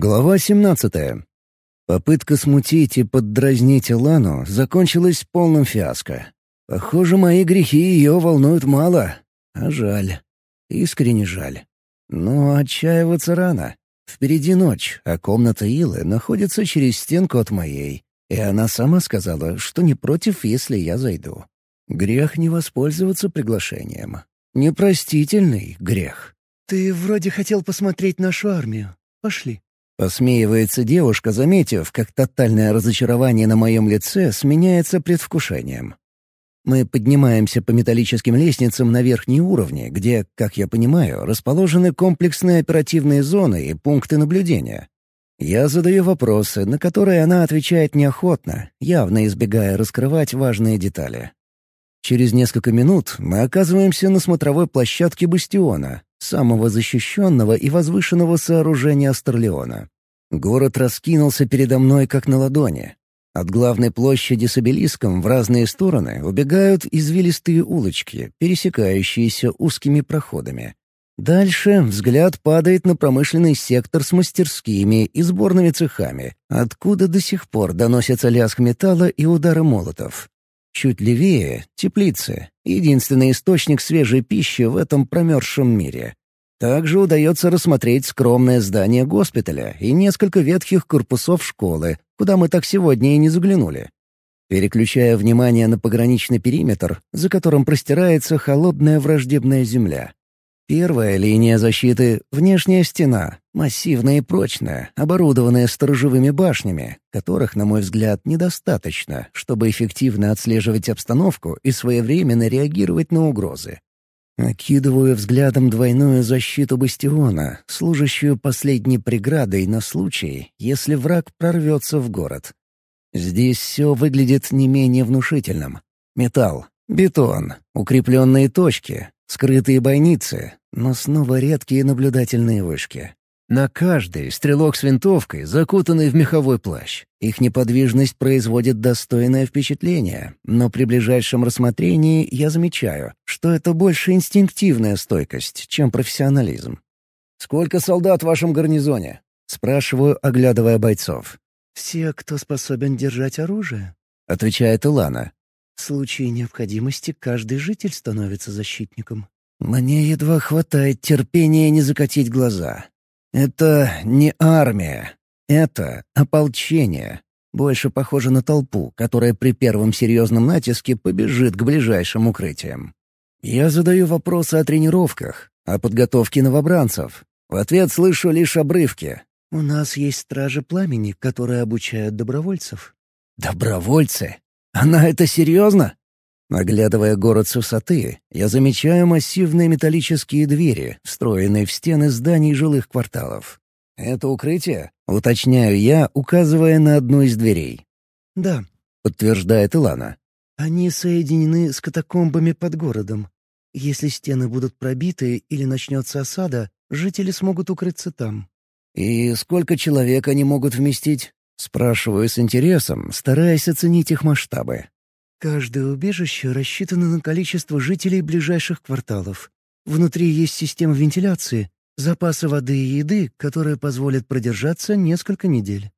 Глава 17. Попытка смутить и поддразнить Илану закончилась полным фиаско. Похоже, мои грехи ее волнуют мало. А жаль. Искренне жаль. Но отчаиваться рано. Впереди ночь, а комната Илы находится через стенку от моей. И она сама сказала, что не против, если я зайду. Грех не воспользоваться приглашением. Непростительный грех. «Ты вроде хотел посмотреть нашу армию. Пошли». Посмеивается девушка, заметив, как тотальное разочарование на моем лице сменяется предвкушением. Мы поднимаемся по металлическим лестницам на верхние уровни, где, как я понимаю, расположены комплексные оперативные зоны и пункты наблюдения. Я задаю вопросы, на которые она отвечает неохотно, явно избегая раскрывать важные детали. Через несколько минут мы оказываемся на смотровой площадке «Бастиона», самого защищенного и возвышенного сооружения Астерлеона. Город раскинулся передо мной как на ладони. От главной площади с обелиском в разные стороны убегают извилистые улочки, пересекающиеся узкими проходами. Дальше взгляд падает на промышленный сектор с мастерскими и сборными цехами, откуда до сих пор доносится лязг металла и удары молотов. Чуть левее — теплицы, единственный источник свежей пищи в этом промерзшем мире. Также удается рассмотреть скромное здание госпиталя и несколько ветхих корпусов школы, куда мы так сегодня и не заглянули. Переключая внимание на пограничный периметр, за которым простирается холодная враждебная земля. Первая линия защиты — внешняя стена, массивная и прочная, оборудованная сторожевыми башнями, которых, на мой взгляд, недостаточно, чтобы эффективно отслеживать обстановку и своевременно реагировать на угрозы. Окидываю взглядом двойную защиту бастиона, служащую последней преградой на случай, если враг прорвется в город. Здесь все выглядит не менее внушительным. Металл, бетон, укрепленные точки, скрытые бойницы, но снова редкие наблюдательные вышки. На каждой стрелок с винтовкой, закутанный в меховой плащ. Их неподвижность производит достойное впечатление, но при ближайшем рассмотрении я замечаю, что это больше инстинктивная стойкость, чем профессионализм. «Сколько солдат в вашем гарнизоне?» — спрашиваю, оглядывая бойцов. «Все, кто способен держать оружие», — отвечает Илана. «В случае необходимости каждый житель становится защитником». Мне едва хватает терпения не закатить глаза. Это не армия. Это ополчение. Больше похоже на толпу, которая при первом серьезном натиске побежит к ближайшим укрытиям. Я задаю вопросы о тренировках, о подготовке новобранцев. В ответ слышу лишь обрывки. «У нас есть стражи пламени, которые обучают добровольцев». «Добровольцы? Она это серьезно?» Наглядывая город с высоты, я замечаю массивные металлические двери, встроенные в стены зданий жилых кварталов. «Это укрытие?» — уточняю я, указывая на одну из дверей. «Да», — подтверждает Илана. «Они соединены с катакомбами под городом. Если стены будут пробиты или начнется осада, жители смогут укрыться там». «И сколько человек они могут вместить?» — спрашиваю с интересом, стараясь оценить их масштабы. Каждое убежище рассчитано на количество жителей ближайших кварталов. Внутри есть система вентиляции, запасы воды и еды, которые позволят продержаться несколько недель.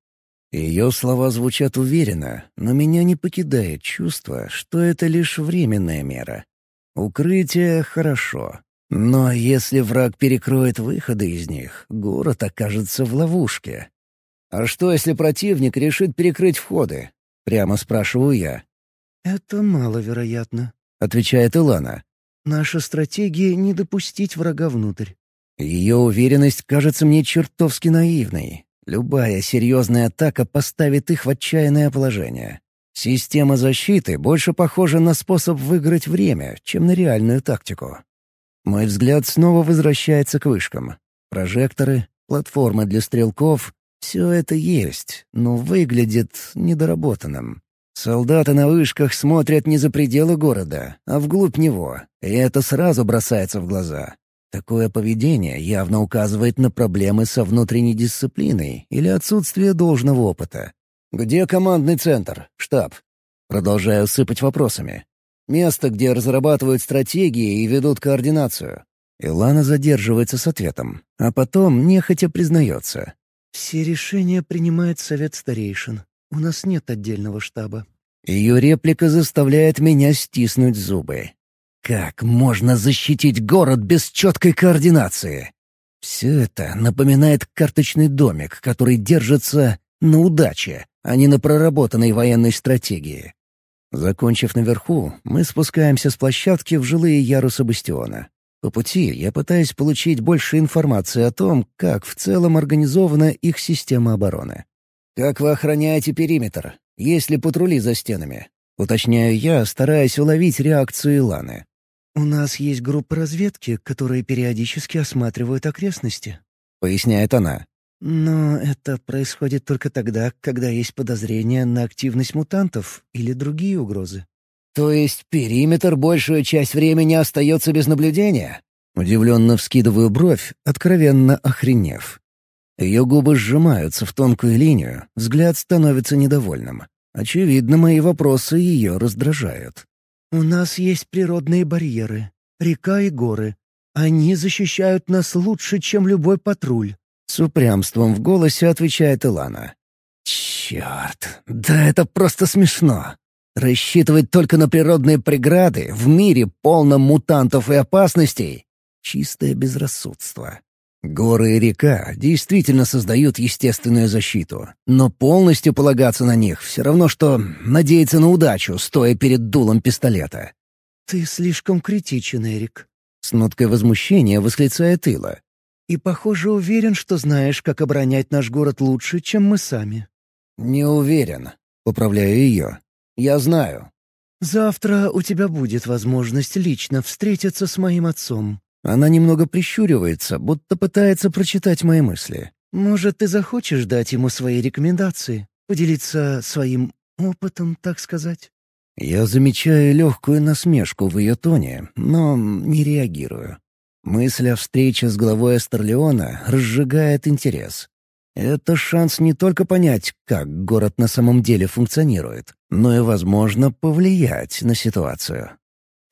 Ее слова звучат уверенно, но меня не покидает чувство, что это лишь временная мера. Укрытие — хорошо. Но если враг перекроет выходы из них, город окажется в ловушке. «А что, если противник решит перекрыть входы?» — прямо спрашиваю я. «Это маловероятно», — отвечает Илана. «Наша стратегия — не допустить врага внутрь». Ее уверенность кажется мне чертовски наивной. Любая серьезная атака поставит их в отчаянное положение. Система защиты больше похожа на способ выиграть время, чем на реальную тактику. Мой взгляд снова возвращается к вышкам. Прожекторы, платформы для стрелков — все это есть, но выглядит недоработанным. Солдаты на вышках смотрят не за пределы города, а вглубь него, и это сразу бросается в глаза. Такое поведение явно указывает на проблемы со внутренней дисциплиной или отсутствие должного опыта. «Где командный центр? Штаб?» Продолжаю сыпать вопросами. «Место, где разрабатывают стратегии и ведут координацию». Илана задерживается с ответом, а потом нехотя признается. «Все решения принимает совет старейшин. У нас нет отдельного штаба». Ее реплика заставляет меня стиснуть зубы. Как можно защитить город без четкой координации? Все это напоминает карточный домик, который держится на удаче, а не на проработанной военной стратегии. Закончив наверху, мы спускаемся с площадки в жилые ярусы бастиона. По пути я пытаюсь получить больше информации о том, как в целом организована их система обороны. «Как вы охраняете периметр? Есть ли патрули за стенами?» Уточняю я, стараясь уловить реакцию Иланы. «У нас есть группа разведки, которые периодически осматривают окрестности», — поясняет она. «Но это происходит только тогда, когда есть подозрение на активность мутантов или другие угрозы». «То есть периметр большую часть времени остается без наблюдения?» Удивленно вскидываю бровь, откровенно охренев. Ее губы сжимаются в тонкую линию, взгляд становится недовольным. Очевидно, мои вопросы ее раздражают. «У нас есть природные барьеры, река и горы. Они защищают нас лучше, чем любой патруль». С упрямством в голосе отвечает Илана. «Черт, да это просто смешно. Рассчитывать только на природные преграды в мире, полном мутантов и опасностей — чистое безрассудство. Горы и река действительно создают естественную защиту, но полностью полагаться на них все равно, что надеяться на удачу, стоя перед дулом пистолета. «Ты слишком критичен, Эрик», — с ноткой возмущения восклицает Ила. «И, похоже, уверен, что знаешь, как оборонять наш город лучше, чем мы сами». «Не уверен», — поправляю ее. Я знаю». «Завтра у тебя будет возможность лично встретиться с моим отцом». Она немного прищуривается, будто пытается прочитать мои мысли. «Может, ты захочешь дать ему свои рекомендации? Поделиться своим опытом, так сказать?» Я замечаю легкую насмешку в ее тоне, но не реагирую. Мысль о встрече с главой Астерлеона разжигает интерес. Это шанс не только понять, как город на самом деле функционирует, но и, возможно, повлиять на ситуацию.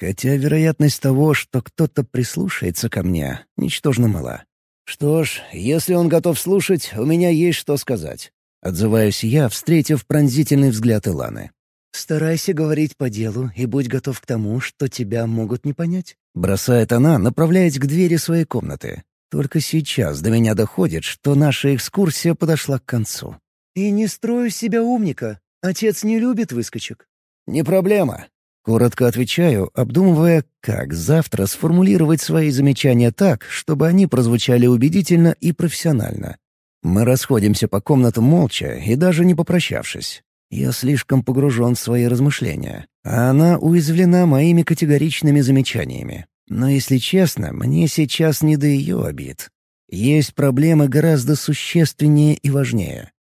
Хотя вероятность того, что кто-то прислушается ко мне, ничтожно мала. «Что ж, если он готов слушать, у меня есть что сказать», — отзываюсь я, встретив пронзительный взгляд Иланы. «Старайся говорить по делу и будь готов к тому, что тебя могут не понять», — бросает она, направляясь к двери своей комнаты. Только сейчас до меня доходит, что наша экскурсия подошла к концу. «И не строю себя умника. Отец не любит выскочек». «Не проблема». Коротко отвечаю, обдумывая, как завтра сформулировать свои замечания так, чтобы они прозвучали убедительно и профессионально. Мы расходимся по комнатам молча и даже не попрощавшись. Я слишком погружен в свои размышления, а она уязвлена моими категоричными замечаниями. Но, если честно, мне сейчас не до ее обид. Есть проблемы гораздо существеннее и важнее.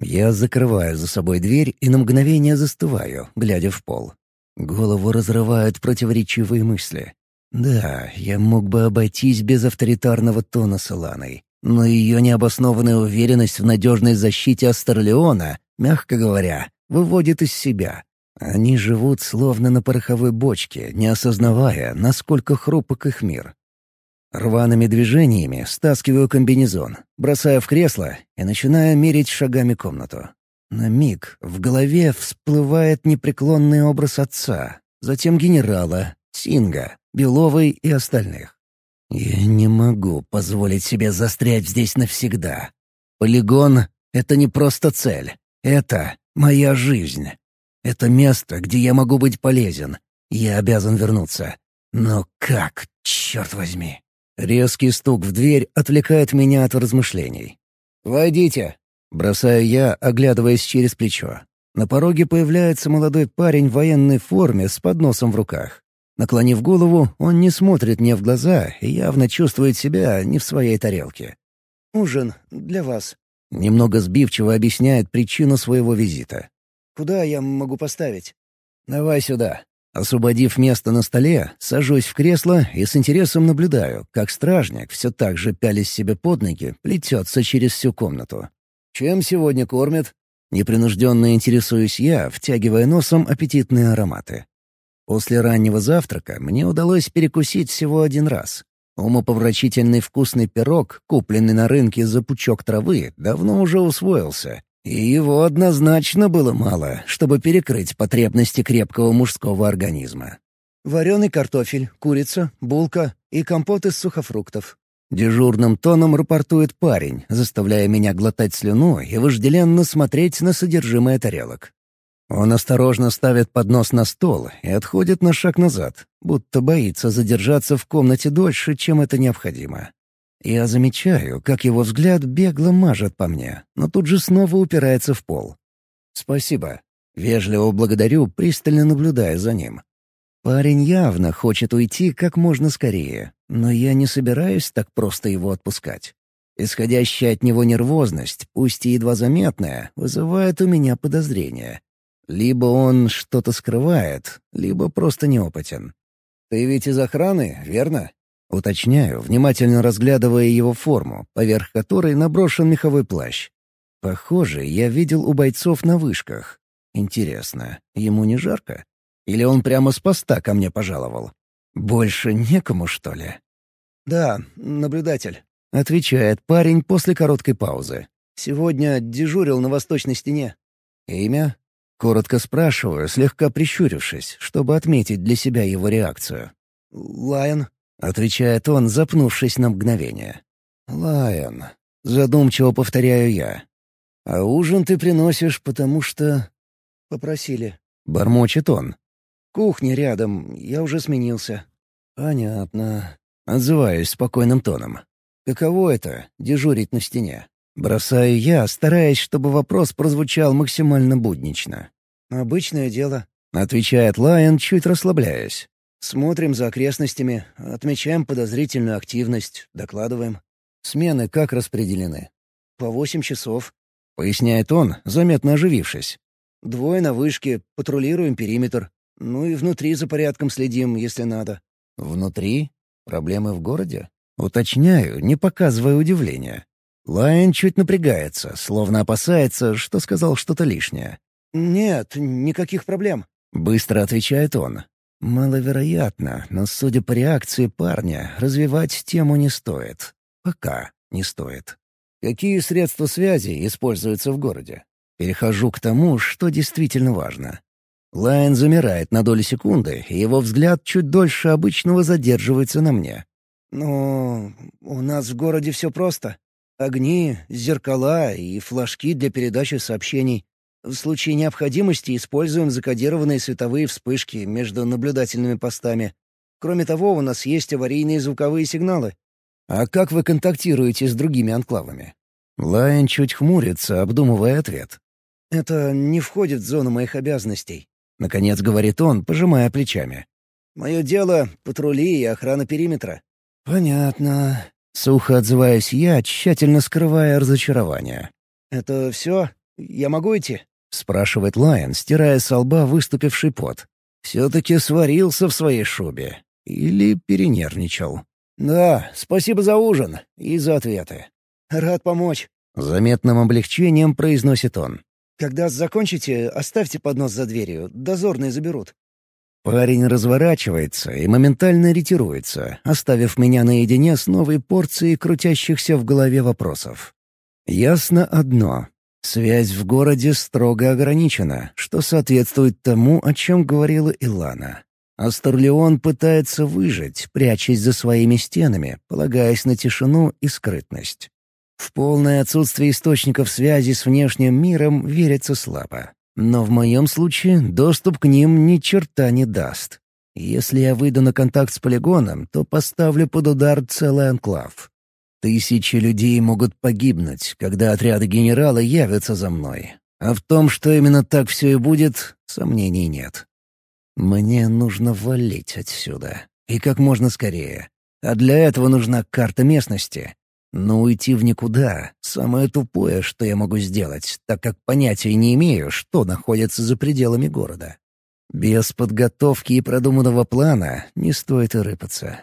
Я закрываю за собой дверь и на мгновение застываю, глядя в пол. Голову разрывают противоречивые мысли. Да, я мог бы обойтись без авторитарного тона с Иланой, но ее необоснованная уверенность в надежной защите Астерлеона, мягко говоря, выводит из себя. Они живут словно на пороховой бочке, не осознавая, насколько хрупок их мир. Рваными движениями стаскиваю комбинезон, бросаю в кресло и начинаю мерить шагами комнату. На миг в голове всплывает непреклонный образ отца, затем генерала, Синга, Беловой и остальных. Я не могу позволить себе застрять здесь навсегда. Полигон — это не просто цель. Это моя жизнь. Это место, где я могу быть полезен. Я обязан вернуться. Но как, черт возьми? Резкий стук в дверь отвлекает меня от размышлений. «Войдите!» — бросаю я, оглядываясь через плечо. На пороге появляется молодой парень в военной форме с подносом в руках. Наклонив голову, он не смотрит мне в глаза и явно чувствует себя не в своей тарелке. «Ужин для вас», — немного сбивчиво объясняет причину своего визита. Куда я могу поставить?» «Давай сюда». Освободив место на столе, сажусь в кресло и с интересом наблюдаю, как стражник, все так же пялясь себе под ноги, плетется через всю комнату. «Чем сегодня кормят?» Непринужденно интересуюсь я, втягивая носом аппетитные ароматы. После раннего завтрака мне удалось перекусить всего один раз. Умопомрачительный вкусный пирог, купленный на рынке за пучок травы, давно уже усвоился. И его однозначно было мало, чтобы перекрыть потребности крепкого мужского организма. «Вареный картофель, курица, булка и компот из сухофруктов». Дежурным тоном рапортует парень, заставляя меня глотать слюну и вожделенно смотреть на содержимое тарелок. Он осторожно ставит поднос на стол и отходит на шаг назад, будто боится задержаться в комнате дольше, чем это необходимо. Я замечаю, как его взгляд бегло мажет по мне, но тут же снова упирается в пол. «Спасибо». Вежливо благодарю, пристально наблюдая за ним. Парень явно хочет уйти как можно скорее, но я не собираюсь так просто его отпускать. Исходящая от него нервозность, пусть и едва заметная, вызывает у меня подозрения. Либо он что-то скрывает, либо просто неопытен. «Ты ведь из охраны, верно?» Уточняю, внимательно разглядывая его форму, поверх которой наброшен меховой плащ. Похоже, я видел у бойцов на вышках. Интересно, ему не жарко? Или он прямо с поста ко мне пожаловал? Больше некому, что ли? «Да, наблюдатель», — отвечает парень после короткой паузы. «Сегодня дежурил на восточной стене». «Имя?» Коротко спрашиваю, слегка прищурившись, чтобы отметить для себя его реакцию. «Лайон», — отвечает он, запнувшись на мгновение. «Лайон», — задумчиво повторяю я. «А ужин ты приносишь, потому что...» «Попросили». Бормочет он. «Кухня рядом, я уже сменился». «Понятно». Отзываюсь спокойным тоном. «Каково это — дежурить на стене?» Бросаю я, стараясь, чтобы вопрос прозвучал максимально буднично. «Обычное дело», — отвечает Лайон, чуть расслабляясь. «Смотрим за окрестностями, отмечаем подозрительную активность, докладываем». «Смены как распределены?» «По восемь часов», — поясняет он, заметно оживившись. «Двое на вышке, патрулируем периметр. Ну и внутри за порядком следим, если надо». «Внутри? Проблемы в городе?» Уточняю, не показывая удивления. Лайн чуть напрягается, словно опасается, что сказал что-то лишнее. «Нет, никаких проблем», — быстро отвечает он. Маловероятно, но, судя по реакции парня, развивать тему не стоит. Пока не стоит. Какие средства связи используются в городе? Перехожу к тому, что действительно важно. Лайн замирает на долю секунды, и его взгляд чуть дольше обычного задерживается на мне. «Ну, у нас в городе все просто. Огни, зеркала и флажки для передачи сообщений. В случае необходимости используем закодированные световые вспышки между наблюдательными постами. Кроме того, у нас есть аварийные звуковые сигналы. А как вы контактируете с другими анклавами? Лайн чуть хмурится, обдумывая ответ. Это не входит в зону моих обязанностей. Наконец говорит он, пожимая плечами. Мое дело — патрули и охрана периметра. Понятно. Сухо отзываюсь я, тщательно скрывая разочарование. «Это все? Я могу идти?» — спрашивает Лайон, стирая с лба выступивший пот. «Все-таки сварился в своей шубе. Или перенервничал. Да, спасибо за ужин и за ответы». «Рад помочь», — заметным облегчением произносит он. «Когда закончите, оставьте поднос за дверью, дозорные заберут». Парень разворачивается и моментально ретируется, оставив меня наедине с новой порцией крутящихся в голове вопросов. Ясно одно. Связь в городе строго ограничена, что соответствует тому, о чем говорила Илана. Астерлеон пытается выжить, прячась за своими стенами, полагаясь на тишину и скрытность. В полное отсутствие источников связи с внешним миром верится слабо. Но в моем случае доступ к ним ни черта не даст. Если я выйду на контакт с полигоном, то поставлю под удар целый анклав. Тысячи людей могут погибнуть, когда отряды генерала явятся за мной. А в том, что именно так все и будет, сомнений нет. Мне нужно валить отсюда. И как можно скорее. А для этого нужна карта местности. Но уйти в никуда — самое тупое, что я могу сделать, так как понятия не имею, что находится за пределами города. Без подготовки и продуманного плана не стоит и рыпаться.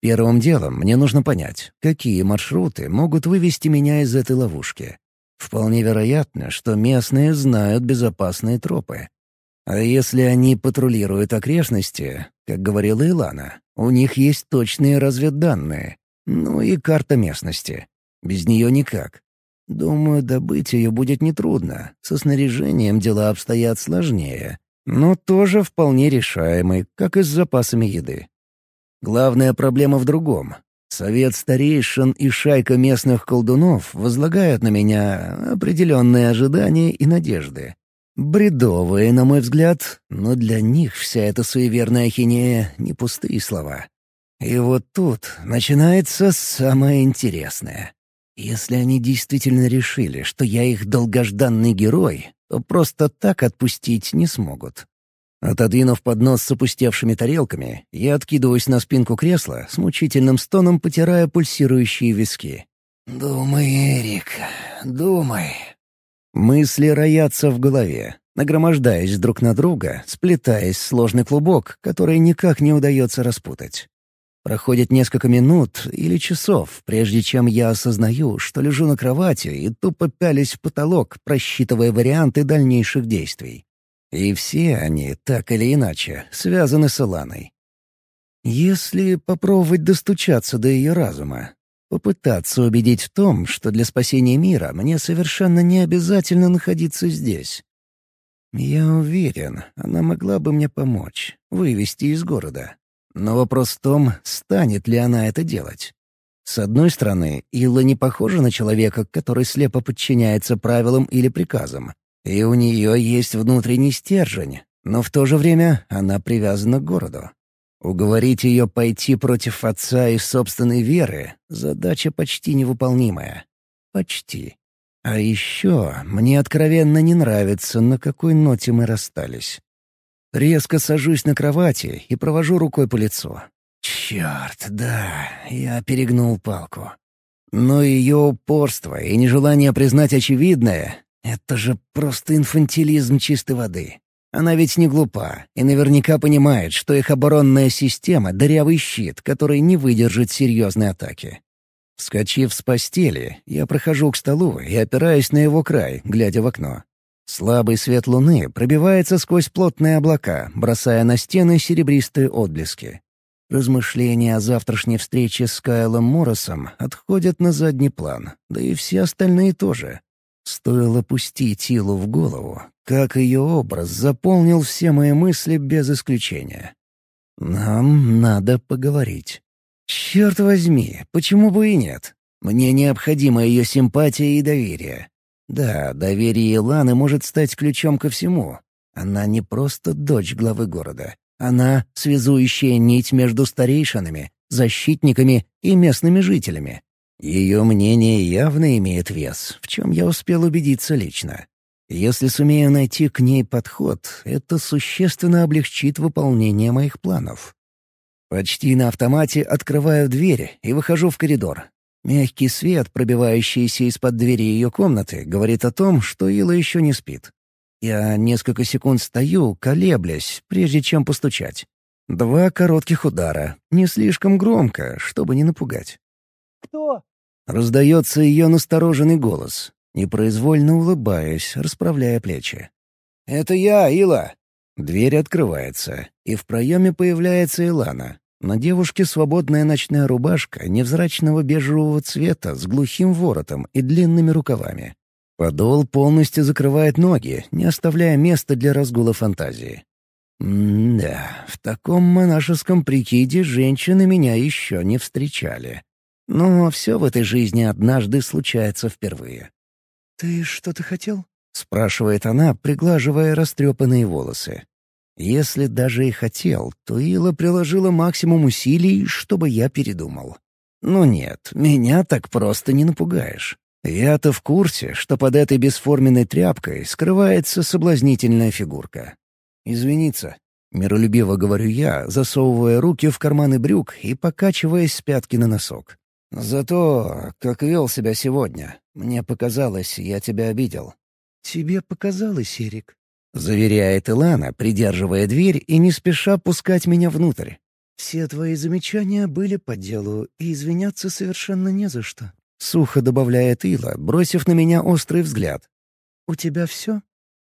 Первым делом мне нужно понять, какие маршруты могут вывести меня из этой ловушки. Вполне вероятно, что местные знают безопасные тропы. А если они патрулируют окрестности, как говорила Илана, У них есть точные разведданные. Ну и карта местности. Без нее никак. Думаю, добыть ее будет нетрудно. Со снаряжением дела обстоят сложнее. Но тоже вполне решаемы, как и с запасами еды. Главная проблема в другом. Совет старейшин и шайка местных колдунов возлагают на меня определенные ожидания и надежды. Бредовые, на мой взгляд, но для них вся эта суеверная ахинея — не пустые слова. И вот тут начинается самое интересное. Если они действительно решили, что я их долгожданный герой, то просто так отпустить не смогут. Отодвинув поднос с опустевшими тарелками, я откидываюсь на спинку кресла, с мучительным стоном потирая пульсирующие виски. «Думай, Эрик, думай». Мысли роятся в голове, нагромождаясь друг на друга, сплетаясь в сложный клубок, который никак не удается распутать. Проходит несколько минут или часов, прежде чем я осознаю, что лежу на кровати и тупо пялись в потолок, просчитывая варианты дальнейших действий. И все они, так или иначе, связаны с Иланой. Если попробовать достучаться до ее разума, попытаться убедить в том, что для спасения мира мне совершенно не обязательно находиться здесь. Я уверен, она могла бы мне помочь, вывести из города. Но вопрос в том, станет ли она это делать. С одной стороны, Илла не похожа на человека, который слепо подчиняется правилам или приказам. И у нее есть внутренний стержень, но в то же время она привязана к городу. Уговорить ее пойти против отца и собственной веры — задача почти невыполнимая. Почти. А еще мне откровенно не нравится, на какой ноте мы расстались. Резко сажусь на кровати и провожу рукой по лицу. Черт, да, я перегнул палку. Но ее упорство и нежелание признать очевидное это же просто инфантилизм чистой воды. Она ведь не глупа и наверняка понимает, что их оборонная система — дырявый щит, который не выдержит серьезной атаки. Вскочив с постели, я прохожу к столу и опираюсь на его край, глядя в окно. Слабый свет луны пробивается сквозь плотные облака, бросая на стены серебристые отблески. Размышления о завтрашней встрече с Кайлом Моррисом отходят на задний план, да и все остальные тоже. Стоило пустить Илу в голову, как ее образ заполнил все мои мысли без исключения. Нам надо поговорить. Черт возьми, почему бы и нет? Мне необходима ее симпатия и доверие. Да, доверие Иланы может стать ключом ко всему. Она не просто дочь главы города. Она — связующая нить между старейшинами, защитниками и местными жителями. Ее мнение явно имеет вес, в чем я успел убедиться лично. Если сумею найти к ней подход, это существенно облегчит выполнение моих планов. Почти на автомате открываю дверь и выхожу в коридор. Мягкий свет, пробивающийся из-под двери ее комнаты, говорит о том, что Ила еще не спит. Я несколько секунд стою, колеблясь, прежде чем постучать. Два коротких удара, не слишком громко, чтобы не напугать. «Кто?» Раздается ее настороженный голос, непроизвольно улыбаясь, расправляя плечи. «Это я, Ила!» Дверь открывается, и в проеме появляется Илана. На девушке свободная ночная рубашка невзрачного бежевого цвета с глухим воротом и длинными рукавами. Подол полностью закрывает ноги, не оставляя места для разгула фантазии. М-да, в таком монашеском прикиде женщины меня еще не встречали. Но все в этой жизни однажды случается впервые. «Ты что-то хотел?» — спрашивает она, приглаживая растрепанные волосы. Если даже и хотел, то Ила приложила максимум усилий, чтобы я передумал. Ну нет, меня так просто не напугаешь. Я-то в курсе, что под этой бесформенной тряпкой скрывается соблазнительная фигурка. «Извиниться», — миролюбиво говорю я, засовывая руки в карманы брюк и покачиваясь с пятки на носок. «За то, как вел себя сегодня. Мне показалось, я тебя обидел». «Тебе показалось, Эрик?» — заверяет Илана, придерживая дверь и не спеша пускать меня внутрь. «Все твои замечания были по делу, и извиняться совершенно не за что», — сухо добавляет Ила, бросив на меня острый взгляд. «У тебя все?»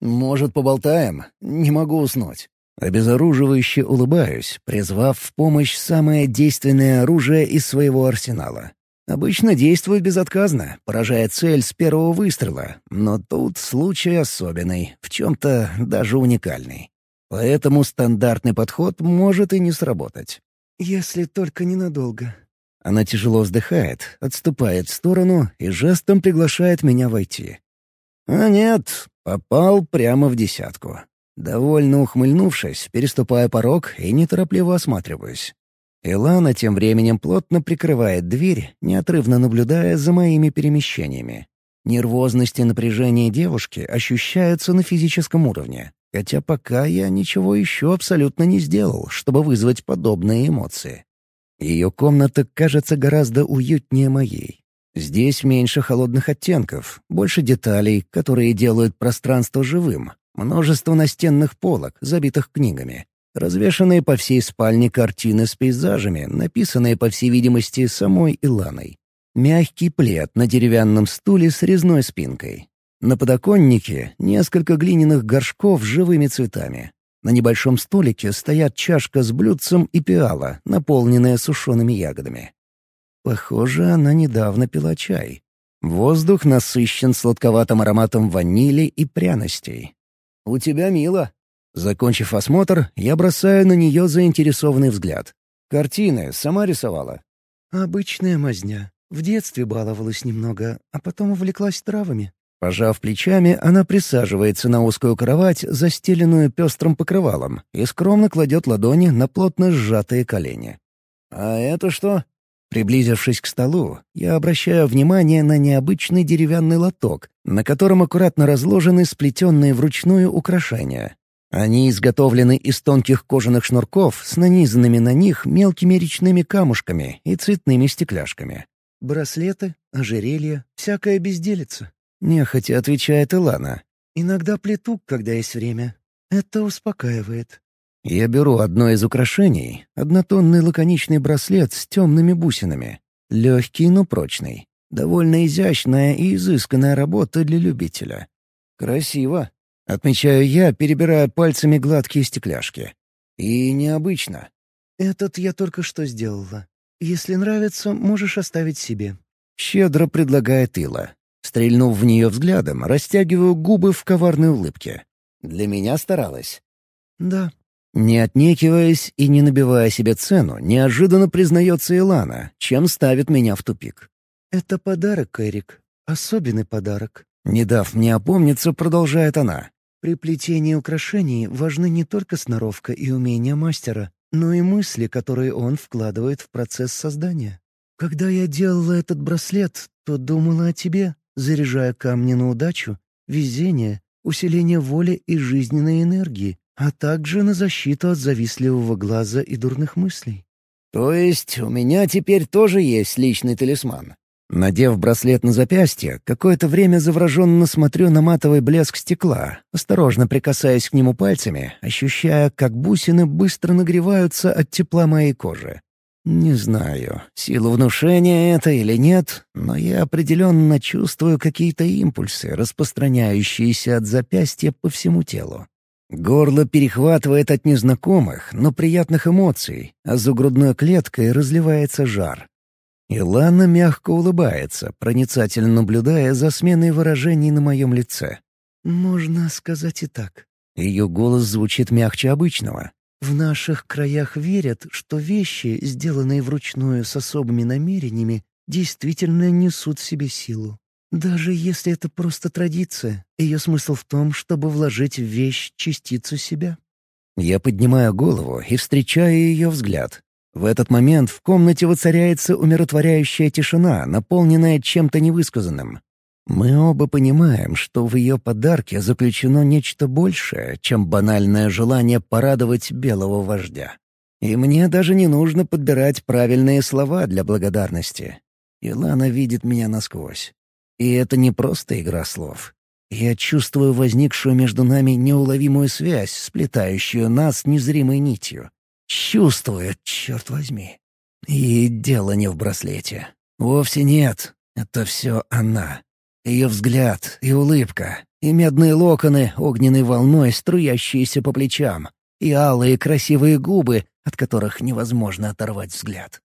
«Может, поболтаем? Не могу уснуть». Обезоруживающе улыбаюсь, призвав в помощь самое действенное оружие из своего арсенала. Обычно действую безотказно, поражая цель с первого выстрела, но тут случай особенный, в чем-то даже уникальный. Поэтому стандартный подход может и не сработать. «Если только ненадолго». Она тяжело вздыхает, отступает в сторону и жестом приглашает меня войти. А нет, попал прямо в десятку. Довольно ухмыльнувшись, переступая порог и неторопливо осматриваюсь. Илана тем временем плотно прикрывает дверь, неотрывно наблюдая за моими перемещениями. Нервозность и напряжение девушки ощущаются на физическом уровне, хотя пока я ничего еще абсолютно не сделал, чтобы вызвать подобные эмоции. Ее комната кажется гораздо уютнее моей. Здесь меньше холодных оттенков, больше деталей, которые делают пространство живым, множество настенных полок, забитых книгами. Развешанные по всей спальне картины с пейзажами, написанные, по всей видимости, самой Иланой. Мягкий плед на деревянном стуле с резной спинкой. На подоконнике несколько глиняных горшков с живыми цветами. На небольшом столике стоят чашка с блюдцем и пиала, наполненная сушеными ягодами. Похоже, она недавно пила чай. Воздух насыщен сладковатым ароматом ванили и пряностей. «У тебя мило», Закончив осмотр, я бросаю на нее заинтересованный взгляд. Картины сама рисовала. «Обычная мазня. В детстве баловалась немного, а потом увлеклась травами». Пожав плечами, она присаживается на узкую кровать, застеленную пестрым покрывалом, и скромно кладет ладони на плотно сжатые колени. «А это что?» Приблизившись к столу, я обращаю внимание на необычный деревянный лоток, на котором аккуратно разложены сплетенные вручную украшения. Они изготовлены из тонких кожаных шнурков с нанизанными на них мелкими речными камушками и цветными стекляшками. «Браслеты, ожерелья, всякая безделица», — нехотя отвечает Илана. «Иногда плету, когда есть время. Это успокаивает». Я беру одно из украшений — однотонный лаконичный браслет с темными бусинами. Легкий, но прочный. Довольно изящная и изысканная работа для любителя. Красиво. Отмечаю я, перебирая пальцами гладкие стекляшки. И необычно. «Этот я только что сделала. Если нравится, можешь оставить себе». Щедро предлагает Ила. Стрельнув в нее взглядом, растягиваю губы в коварной улыбке. «Для меня старалась?» «Да». Не отнекиваясь и не набивая себе цену, неожиданно признается Илана, чем ставит меня в тупик. «Это подарок, Эрик. Особенный подарок». Не дав мне опомниться, продолжает она. При плетении украшений важны не только сноровка и умения мастера, но и мысли, которые он вкладывает в процесс создания. Когда я делала этот браслет, то думала о тебе, заряжая камни на удачу, везение, усиление воли и жизненной энергии, а также на защиту от завистливого глаза и дурных мыслей. То есть у меня теперь тоже есть личный талисман? Надев браслет на запястье, какое-то время завраженно смотрю на матовый блеск стекла, осторожно прикасаясь к нему пальцами, ощущая, как бусины быстро нагреваются от тепла моей кожи. Не знаю, сила внушения это или нет, но я определенно чувствую какие-то импульсы, распространяющиеся от запястья по всему телу. Горло перехватывает от незнакомых, но приятных эмоций, а за грудной клеткой разливается жар. Илана мягко улыбается, проницательно наблюдая за сменой выражений на моем лице. «Можно сказать и так». Ее голос звучит мягче обычного. «В наших краях верят, что вещи, сделанные вручную с особыми намерениями, действительно несут в себе силу. Даже если это просто традиция, ее смысл в том, чтобы вложить в вещь частицу себя». Я поднимаю голову и встречаю ее взгляд. В этот момент в комнате воцаряется умиротворяющая тишина, наполненная чем-то невысказанным. Мы оба понимаем, что в ее подарке заключено нечто большее, чем банальное желание порадовать белого вождя. И мне даже не нужно подбирать правильные слова для благодарности. Илана видит меня насквозь. И это не просто игра слов. Я чувствую возникшую между нами неуловимую связь, сплетающую нас незримой нитью. Чувствует, черт возьми. И дело не в браслете. Вовсе нет. Это все она. Ее взгляд и улыбка, и медные локоны, огненной волной, струящиеся по плечам. и алые красивые губы, от которых невозможно оторвать взгляд.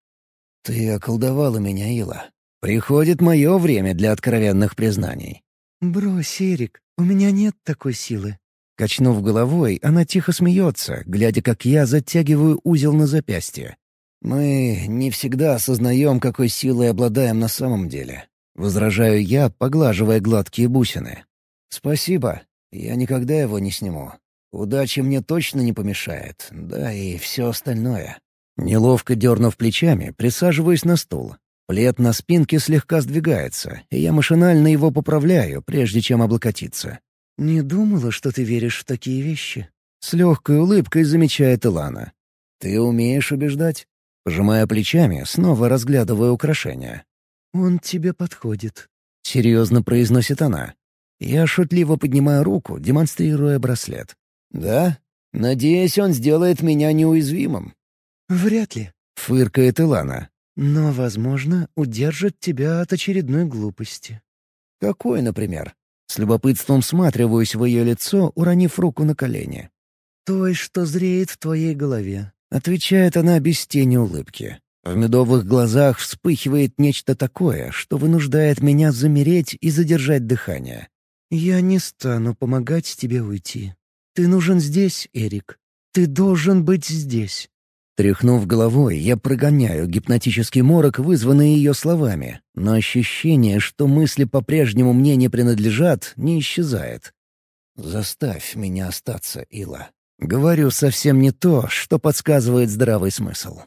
«Ты околдовала меня, Ила. Приходит мое время для откровенных признаний». «Брось, Эрик, у меня нет такой силы». Качнув головой, она тихо смеется, глядя, как я затягиваю узел на запястье. «Мы не всегда осознаем, какой силой обладаем на самом деле», — возражаю я, поглаживая гладкие бусины. «Спасибо. Я никогда его не сниму. Удача мне точно не помешает, да и все остальное». Неловко дернув плечами, присаживаюсь на стул. Плед на спинке слегка сдвигается, и я машинально его поправляю, прежде чем облокотиться. «Не думала, что ты веришь в такие вещи», — с легкой улыбкой замечает Илана. «Ты умеешь убеждать?» Пожимая плечами, снова разглядывая украшения. «Он тебе подходит», — серьезно произносит она. Я шутливо поднимаю руку, демонстрируя браслет. «Да? Надеюсь, он сделает меня неуязвимым». «Вряд ли», — фыркает Илана. «Но, возможно, удержит тебя от очередной глупости». «Какой, например?» С любопытством всматриваюсь в ее лицо, уронив руку на колени. «Той, что зреет в твоей голове. Отвечает она без тени улыбки. В медовых глазах вспыхивает нечто такое, что вынуждает меня замереть и задержать дыхание. «Я не стану помогать тебе уйти. Ты нужен здесь, Эрик. Ты должен быть здесь». Тряхнув головой, я прогоняю гипнотический морок, вызванный ее словами, но ощущение, что мысли по-прежнему мне не принадлежат, не исчезает. «Заставь меня остаться, Ила». Говорю совсем не то, что подсказывает здравый смысл.